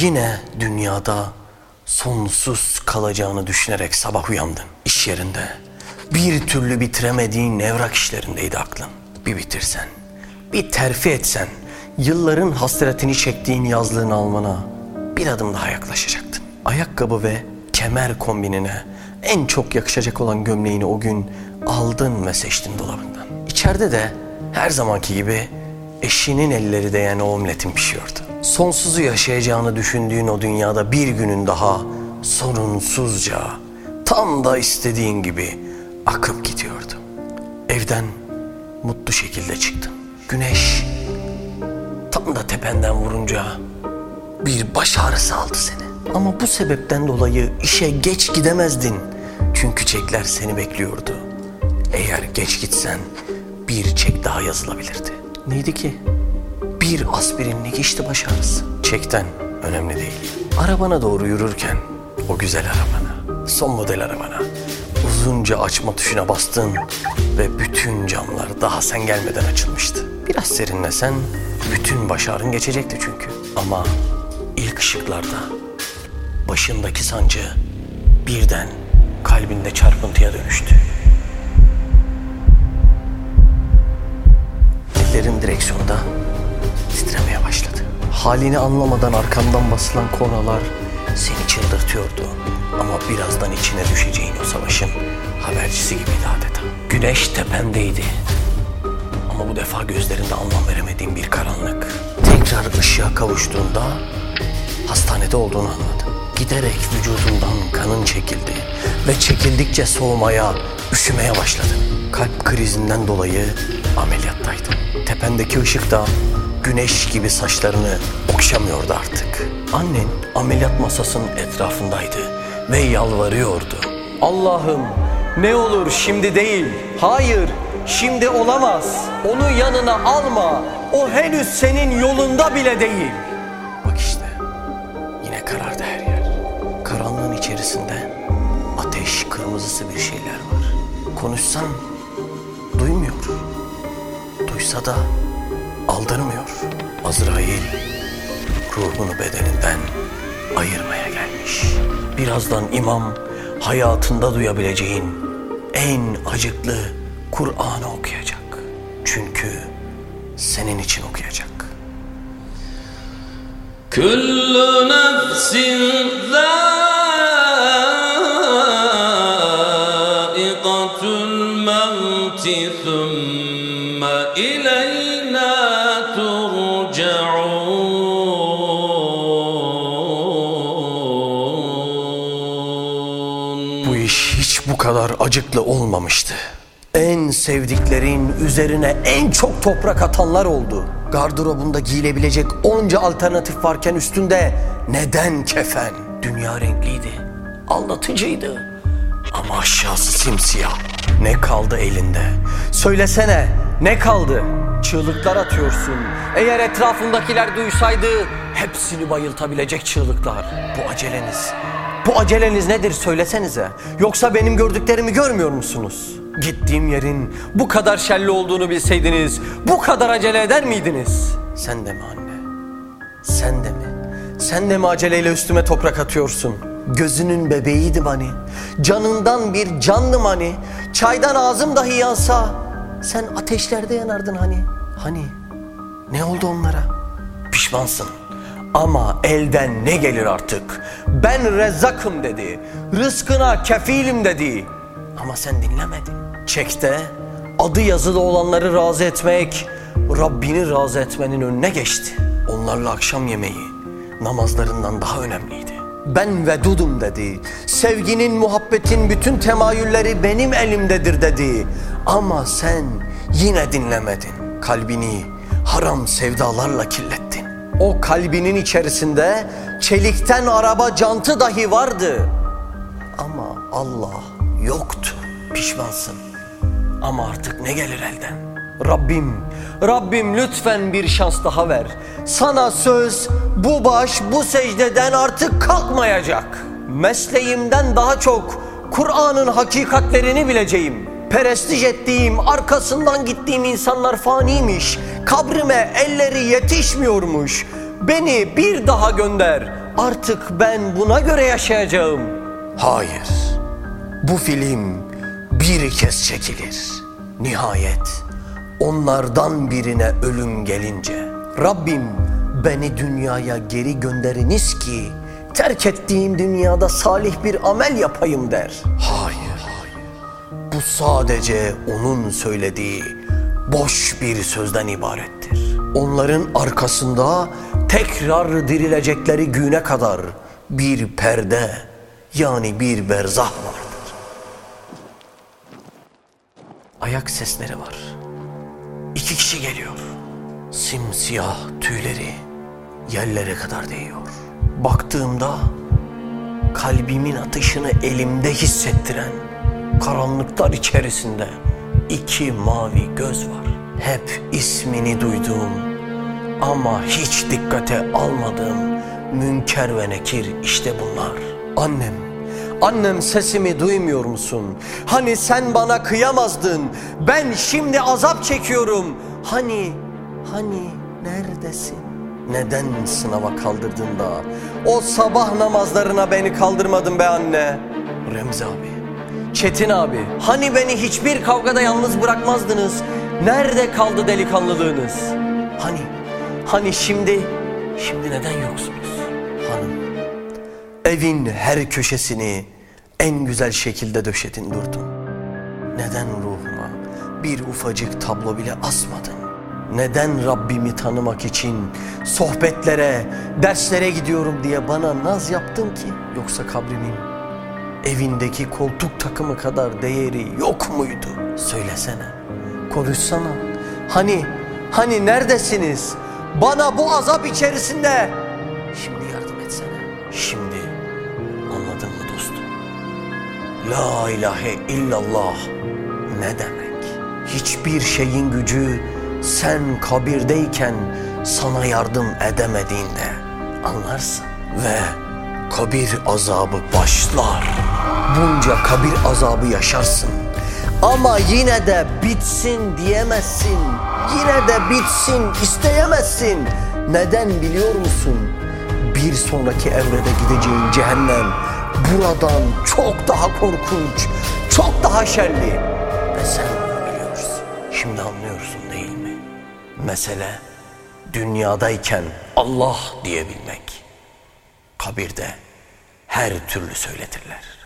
Yine dünyada sonsuz kalacağını düşünerek sabah uyandın. İş yerinde bir türlü bitiremediğin evrak işlerindeydi aklın. Bir bitirsen, bir terfi etsen, yılların hasretini çektiğin yazlığını almana bir adım daha yaklaşacaktın. Ayakkabı ve kemer kombinine en çok yakışacak olan gömleğini o gün aldın ve seçtin dolabından. İçeride de her zamanki gibi eşinin elleri değen o omletin pişiyordu. Sonsuzu yaşayacağını düşündüğün o dünyada bir günün daha sorunsuzca tam da istediğin gibi akıp gidiyordu. Evden mutlu şekilde çıktın. Güneş tam da tependen vurunca bir baş ağrısı aldı seni. Ama bu sebepten dolayı işe geç gidemezdin. Çünkü çekler seni bekliyordu. Eğer geç gitsen bir çek daha yazılabilirdi. Neydi ki? Bir aspirinlik işte baş. Çekten önemli değil. Arabana doğru yürürken o güzel arabana, son model arabana uzunca açma tuşuna bastın ve bütün camlar daha sen gelmeden açılmıştı. Biraz serinlesen bütün baş ağrın geçecekti çünkü. Ama ilk ışıklarda başındaki sancı birden kalbinde çarpıntıya dönüştü. Ellerin direksiyonda titremeye başladı. Halini anlamadan arkamdan basılan kornalar seni çıldırtıyordu. Ama birazdan içine düşeceğin o savaşın habercisi gibiydi adeta. Güneş tependeydi. Ama bu defa gözlerinde anlam veremediğim bir karanlık. Tekrar ışığa kavuştuğunda hastanede olduğunu anladı. Giderek vücudundan kanın çekildi ve çekildikçe soğumaya, üşümeye başladı. Kalp krizinden dolayı ameliyattaydı. Tependeki ışık da güneş gibi saçlarını okşamıyordu artık. Annen ameliyat masasının etrafındaydı ve yalvarıyordu. Allah'ım ne olur şimdi değil. Hayır şimdi olamaz. Onu yanına alma. O henüz senin yolunda bile değil. Bak işte yine karardı her yer. Karanlığın içerisinde ateş kırmızısı bir şeyler var. Konuşsam duymuyor. Duysa da aldırmıyor. Azrail ruhunu bedeninden ayırmaya gelmiş. Birazdan imam hayatında duyabileceğin en acıklı Kur'an'ı okuyacak. Çünkü senin için okuyacak. Küllü nefsin Bu iş hiç bu kadar acıklı olmamıştı. En sevdiklerin üzerine en çok toprak atanlar oldu. Gardırobunda giyilebilecek onca alternatif varken üstünde neden kefen? Dünya renkliydi, aldatıcıydı. Ama aşağısı simsiyah. Ne kaldı elinde? Söylesene ne kaldı? Çığlıklar atıyorsun. Eğer etrafındakiler duysaydı hepsini bayıltabilecek çığlıklar. Bu aceleniz, bu aceleniz nedir söylesenize. Yoksa benim gördüklerimi görmüyor musunuz? Gittiğim yerin bu kadar şerli olduğunu bilseydiniz bu kadar acele eder miydiniz? Sen de mi anne? Sen de mi? Sen de mi aceleyle üstüme toprak atıyorsun? Gözünün bebeğiydim hani. Canından bir candım hani. Çaydan ağzım dahi yansa. Sen ateşlerde yanardın hani. Hani? Ne oldu onlara? Pişmansın. Ama elden ne gelir artık? Ben rezzakım dedi. Rızkına kefilim dedi. Ama sen dinlemedin. Çekte adı yazılı olanları razı etmek Rabbini razı etmenin önüne geçti. Onlarla akşam yemeği namazlarından daha önemliydi. Ben vedudum dedi. Sevginin, muhabbetin bütün temayülleri benim elimdedir dedi. Ama sen yine dinlemedin. Kalbini haram sevdalarla kirlettin. O kalbinin içerisinde çelikten araba cantı dahi vardı. Ama Allah yoktu. Pişmansın. Ama artık ne gelir elden? Rabbim, Rabbim lütfen bir şans daha ver. Sana söz bu baş bu secdeden artık kalkmayacak. Mesleğimden daha çok Kur'an'ın hakikatlerini bileceğim. Perestij ettiğim, arkasından gittiğim insanlar faniymiş. Kabrime elleri yetişmiyormuş. Beni bir daha gönder. Artık ben buna göre yaşayacağım. Hayır. Bu film bir kez çekilir. Nihayet onlardan birine ölüm gelince Rabbim beni dünyaya geri gönderiniz ki terk ettiğim dünyada salih bir amel yapayım der. Hayır. Bu sadece onun söylediği boş bir sözden ibarettir. Onların arkasında tekrar dirilecekleri güne kadar bir perde yani bir berzah vardır. Ayak sesleri var. İki kişi geliyor. Simsiyah tüyleri yerlere kadar değiyor. Baktığımda kalbimin atışını elimde hissettiren karanlıklar içerisinde iki mavi göz var. Hep ismini duyduğum ama hiç dikkate almadığım Münker ve Nekir işte bunlar. Annem, annem sesimi duymuyor musun? Hani sen bana kıyamazdın, ben şimdi azap çekiyorum. Hani, hani neredesin? Neden sınava kaldırdın da o sabah namazlarına beni kaldırmadın be anne? Remzi abi, Çetin abi, hani beni hiçbir kavgada yalnız bırakmazdınız? Nerede kaldı delikanlılığınız? Hani, hani şimdi, şimdi neden yoksunuz? Hanım, evin her köşesini en güzel şekilde döşedin durdun. Neden ruhuma bir ufacık tablo bile asmadın? Neden Rabbimi tanımak için sohbetlere, derslere gidiyorum diye bana naz yaptın ki? Yoksa kabrimin evindeki koltuk takımı kadar değeri yok muydu? Söylesene, konuşsana. Hani, hani neredesiniz? Bana bu azap içerisinde. Şimdi yardım etsene. Şimdi anladın mı dostum? La ilahe illallah ne demek? Hiçbir şeyin gücü sen kabirdeyken sana yardım edemediğinde anlarsın. Ve kabir azabı başlar. Bunca kabir azabı yaşarsın. Ama yine de bitsin diyemezsin. Yine de bitsin isteyemezsin. Neden biliyor musun? Bir sonraki evrede gideceğin cehennem buradan çok daha korkunç, çok daha şerli. Ve sen bunu biliyorsun. Şimdi anlıyorsun değil mi? Mesele dünyadayken Allah diyebilmek. Kabirde her türlü söyletirler.